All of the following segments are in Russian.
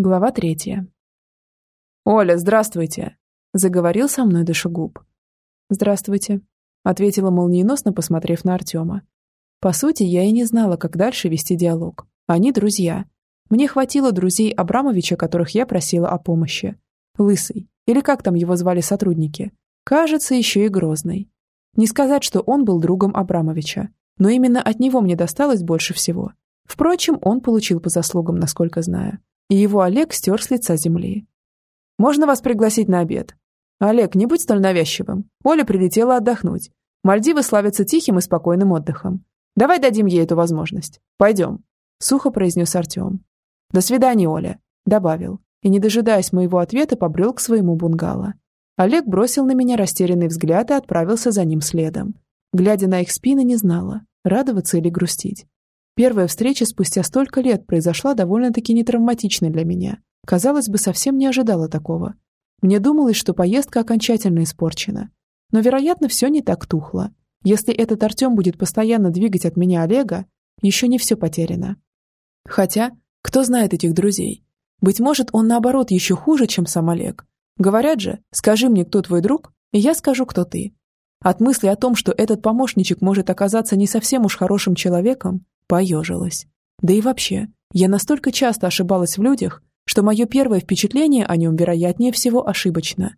Глава третья. «Оля, здравствуйте!» – заговорил со мной душегуб. «Здравствуйте», – ответила молниеносно, посмотрев на Артема. По сути, я и не знала, как дальше вести диалог. Они друзья. Мне хватило друзей Абрамовича, которых я просила о помощи. Лысый, или как там его звали сотрудники. Кажется, еще и Грозный. Не сказать, что он был другом Абрамовича, но именно от него мне досталось больше всего. Впрочем, он получил по заслугам, насколько знаю и его Олег стер с лица земли. «Можно вас пригласить на обед?» «Олег, не будь столь навязчивым. Оля прилетела отдохнуть. Мальдивы славятся тихим и спокойным отдыхом. Давай дадим ей эту возможность. Пойдем», — сухо произнес Артем. «До свидания, Оля», — добавил, и, не дожидаясь моего ответа, побрел к своему бунгало. Олег бросил на меня растерянный взгляд и отправился за ним следом. Глядя на их спины, не знала, радоваться или грустить. Первая встреча спустя столько лет произошла довольно-таки нетравматично для меня. Казалось бы, совсем не ожидала такого. Мне думалось, что поездка окончательно испорчена. Но, вероятно, все не так тухло. Если этот Артем будет постоянно двигать от меня Олега, еще не все потеряно. Хотя, кто знает этих друзей? Быть может, он наоборот еще хуже, чем сам Олег. Говорят же, скажи мне, кто твой друг, и я скажу, кто ты. От мысли о том, что этот помощничек может оказаться не совсем уж хорошим человеком, Поежилась. Да и вообще, я настолько часто ошибалась в людях, что мое первое впечатление о нем, вероятнее всего, ошибочно.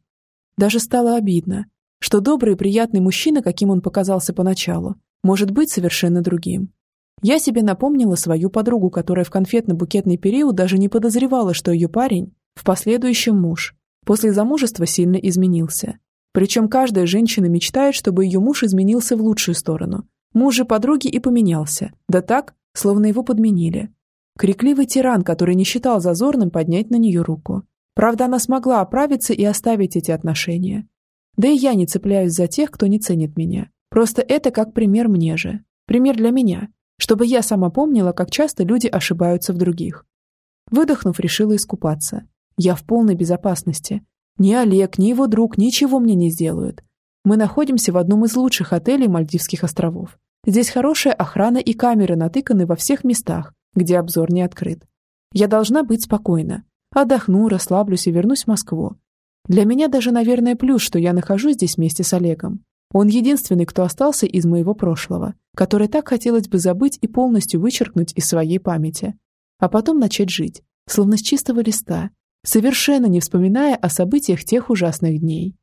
Даже стало обидно, что добрый и приятный мужчина, каким он показался поначалу, может быть совершенно другим. Я себе напомнила свою подругу, которая в конфетно-букетный период даже не подозревала, что ее парень, в последующем муж, после замужества сильно изменился. Причем каждая женщина мечтает, чтобы ее муж изменился в лучшую сторону, Муж же подруги и поменялся. Да так, словно его подменили. Крикливый тиран, который не считал зазорным поднять на нее руку. Правда, она смогла оправиться и оставить эти отношения. Да и я не цепляюсь за тех, кто не ценит меня. Просто это как пример мне же. Пример для меня. Чтобы я сама помнила, как часто люди ошибаются в других. Выдохнув, решила искупаться. Я в полной безопасности. Ни Олег, ни его друг ничего мне не сделают. Мы находимся в одном из лучших отелей Мальдивских островов. Здесь хорошая охрана и камеры натыканы во всех местах, где обзор не открыт. Я должна быть спокойна. Отдохну, расслаблюсь и вернусь в Москву. Для меня даже, наверное, плюс, что я нахожусь здесь вместе с Олегом. Он единственный, кто остался из моего прошлого, который так хотелось бы забыть и полностью вычеркнуть из своей памяти. А потом начать жить, словно с чистого листа, совершенно не вспоминая о событиях тех ужасных дней.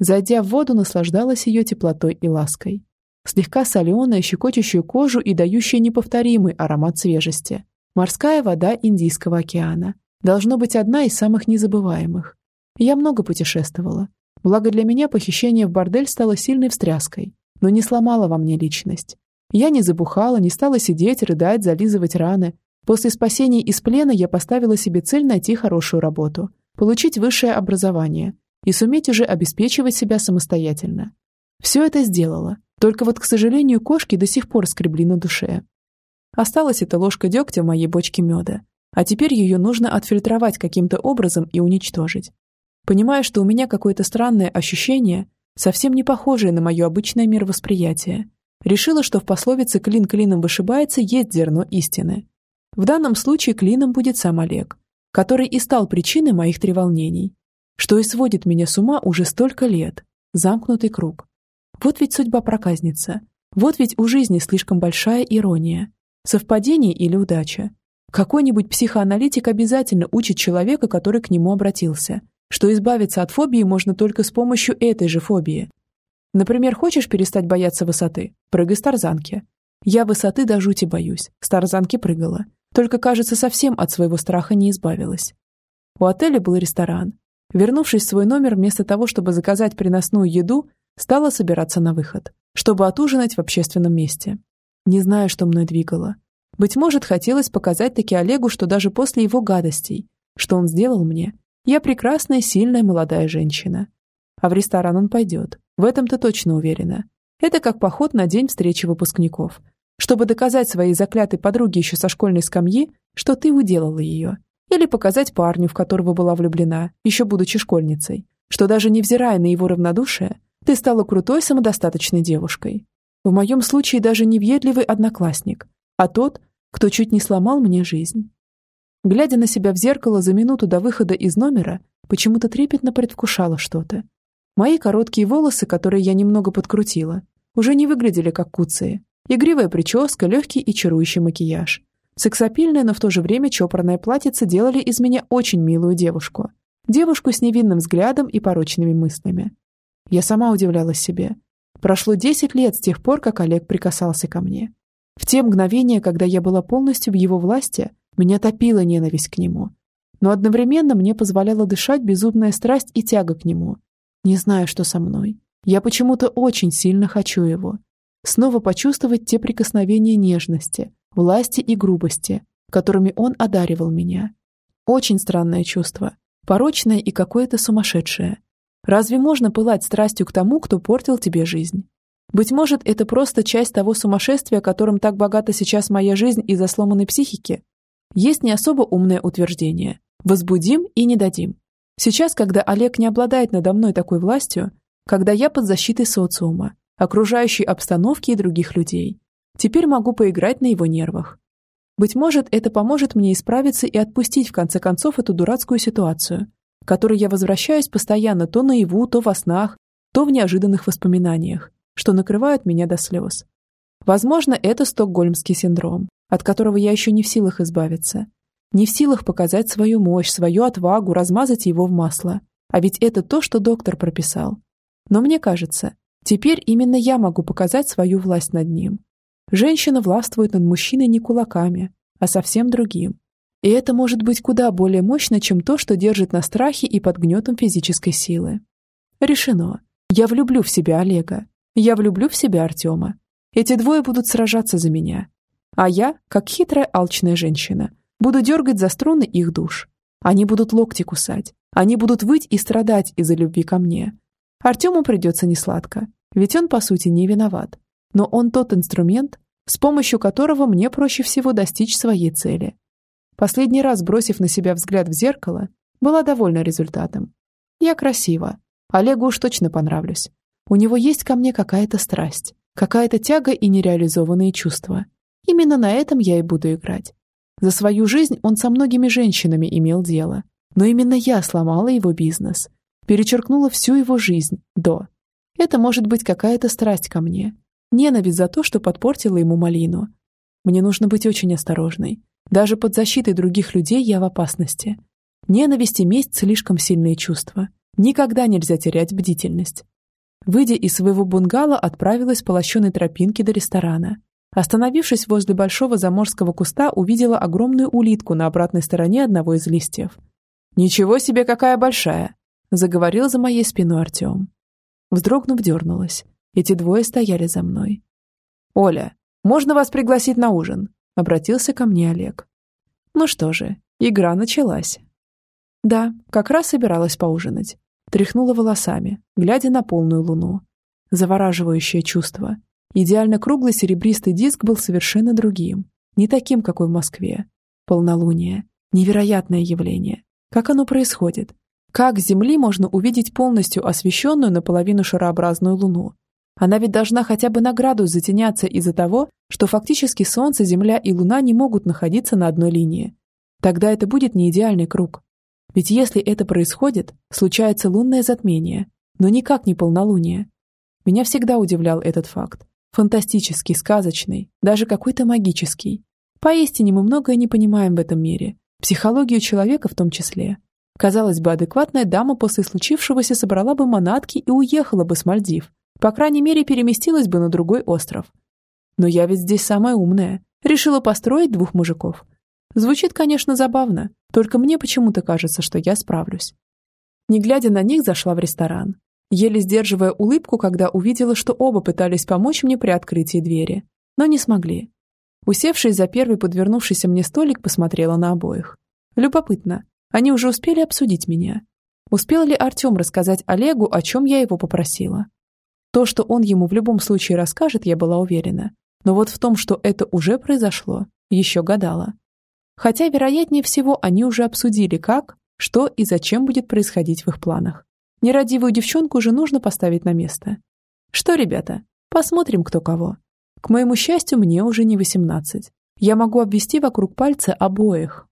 Зайдя в воду, наслаждалась ее теплотой и лаской. Слегка соленая, щекочущую кожу и дающая неповторимый аромат свежести. Морская вода Индийского океана. Должно быть одна из самых незабываемых. Я много путешествовала. Благо для меня похищение в бордель стало сильной встряской, но не сломало во мне личность. Я не забухала, не стала сидеть, рыдать, зализывать раны. После спасения из плена я поставила себе цель найти хорошую работу, получить высшее образование и суметь уже обеспечивать себя самостоятельно. Все это сделала, только вот, к сожалению, кошки до сих пор скребли на душе. Осталась эта ложка дегтя в моей бочке меда, а теперь ее нужно отфильтровать каким-то образом и уничтожить. Понимая, что у меня какое-то странное ощущение, совсем не похожее на мое обычное мировосприятие, решила, что в пословице «клин клином вышибается» есть зерно истины. В данном случае клином будет сам Олег, который и стал причиной моих треволнений, что и сводит меня с ума уже столько лет. Замкнутый круг. Вот ведь судьба проказница. Вот ведь у жизни слишком большая ирония. Совпадение или удача. Какой-нибудь психоаналитик обязательно учит человека, который к нему обратился, что избавиться от фобии можно только с помощью этой же фобии. Например, хочешь перестать бояться высоты? Прыгай с тарзанки. Я высоты до жути боюсь. С тарзанки прыгала. Только, кажется, совсем от своего страха не избавилась. У отеля был ресторан, Вернувшись в свой номер, вместо того, чтобы заказать приносную еду, стала собираться на выход, чтобы отужинать в общественном месте. Не знаю, что мной двигало. Быть может, хотелось показать таки Олегу, что даже после его гадостей, что он сделал мне, я прекрасная, сильная молодая женщина. А в ресторан он пойдет. В этом-то точно уверена. Это как поход на день встречи выпускников. Чтобы доказать своей заклятой подруге еще со школьной скамьи, что ты уделала ее. Или показать парню, в которого была влюблена, еще будучи школьницей, что даже невзирая на его равнодушие, ты стала крутой самодостаточной девушкой. В моем случае даже не въедливый одноклассник, а тот, кто чуть не сломал мне жизнь. Глядя на себя в зеркало за минуту до выхода из номера, почему-то трепетно предвкушала что-то. Мои короткие волосы, которые я немного подкрутила, уже не выглядели как куцые. Игривая прическа, легкий и чарующий макияж. Сексапильное, но в то же время чопорное платьице делали из меня очень милую девушку. Девушку с невинным взглядом и порочными мыслями. Я сама удивлялась себе. Прошло 10 лет с тех пор, как Олег прикасался ко мне. В те мгновения, когда я была полностью в его власти, меня топила ненависть к нему. Но одновременно мне позволяла дышать безумная страсть и тяга к нему. Не знаю, что со мной. Я почему-то очень сильно хочу его. Снова почувствовать те прикосновения нежности, власти и грубости, которыми он одаривал меня. Очень странное чувство. Порочное и какое-то сумасшедшее. Разве можно пылать страстью к тому, кто портил тебе жизнь? Быть может, это просто часть того сумасшествия, которым так богата сейчас моя жизнь из-за сломанной психики? Есть не особо умное утверждение. Возбудим и не дадим. Сейчас, когда Олег не обладает надо мной такой властью, когда я под защитой социума, окружающей обстановки и других людей, теперь могу поиграть на его нервах. Быть может, это поможет мне исправиться и отпустить в конце концов эту дурацкую ситуацию, к которой я возвращаюсь постоянно то наяву, то во снах, то в неожиданных воспоминаниях, что накрывают меня до слез. Возможно, это стокгольмский синдром, от которого я еще не в силах избавиться. Не в силах показать свою мощь, свою отвагу, размазать его в масло. А ведь это то, что доктор прописал. Но мне кажется, теперь именно я могу показать свою власть над ним. Женщина властвует над мужчиной не кулаками, а совсем другим. И это может быть куда более мощно, чем то, что держит на страхе и под гнетом физической силы. Решено. Я влюблю в себя Олега. Я влюблю в себя Артема. Эти двое будут сражаться за меня. А я, как хитрая алчная женщина, буду дергать за струны их душ. Они будут локти кусать. Они будут выть и страдать из-за любви ко мне. Артему придется несладко, ведь он, по сути, не виноват. Но он тот инструмент, с помощью которого мне проще всего достичь своей цели. Последний раз, бросив на себя взгляд в зеркало, была довольна результатом. Я красива. Олегу уж точно понравлюсь. У него есть ко мне какая-то страсть, какая-то тяга и нереализованные чувства. Именно на этом я и буду играть. За свою жизнь он со многими женщинами имел дело. Но именно я сломала его бизнес. Перечеркнула всю его жизнь до. Это может быть какая-то страсть ко мне. Ненависть за то, что подпортила ему малину. Мне нужно быть очень осторожной. Даже под защитой других людей я в опасности. Ненависть и месть – слишком сильные чувства. Никогда нельзя терять бдительность. Выйдя из своего бунгало, отправилась по лощеной тропинке до ресторана. Остановившись возле большого заморского куста, увидела огромную улитку на обратной стороне одного из листьев. «Ничего себе, какая большая!» – заговорил за моей спиной Артем. Вздрогнув, дернулась. Эти двое стояли за мной. «Оля, можно вас пригласить на ужин?» – обратился ко мне Олег. Ну что же, игра началась. Да, как раз собиралась поужинать. Тряхнула волосами, глядя на полную луну. Завораживающее чувство. Идеально круглый серебристый диск был совершенно другим. Не таким, какой в Москве. Полнолуние. Невероятное явление. Как оно происходит? Как с Земли можно увидеть полностью освещенную наполовину шарообразную Луну? Она ведь должна хотя бы на градус затеняться из-за того, что фактически Солнце, Земля и Луна не могут находиться на одной линии. Тогда это будет не идеальный круг. Ведь если это происходит, случается лунное затмение, но никак не полнолуние. Меня всегда удивлял этот факт. Фантастический, сказочный, даже какой-то магический. Поистине мы многое не понимаем в этом мире, психологию человека в том числе. Казалось бы, адекватная дама после случившегося собрала бы манатки и уехала бы с Мальдив, по крайней мере, переместилась бы на другой остров. Но я ведь здесь самая умная. Решила построить двух мужиков. Звучит, конечно, забавно, только мне почему-то кажется, что я справлюсь. Не глядя на них, зашла в ресторан. Еле сдерживая улыбку, когда увидела, что оба пытались помочь мне при открытии двери, но не смогли. Усевшись за первый подвернувшийся мне столик, посмотрела на обоих. Любопытно, они уже успели обсудить меня. Успел ли Артем рассказать Олегу, о чем я его попросила? То, что он ему в любом случае расскажет, я была уверена. Но вот в том, что это уже произошло, еще гадала. Хотя, вероятнее всего, они уже обсудили, как, что и зачем будет происходить в их планах. Нерадивую девчонку же нужно поставить на место. Что, ребята, посмотрим, кто кого. К моему счастью, мне уже не 18. Я могу обвести вокруг пальца обоих.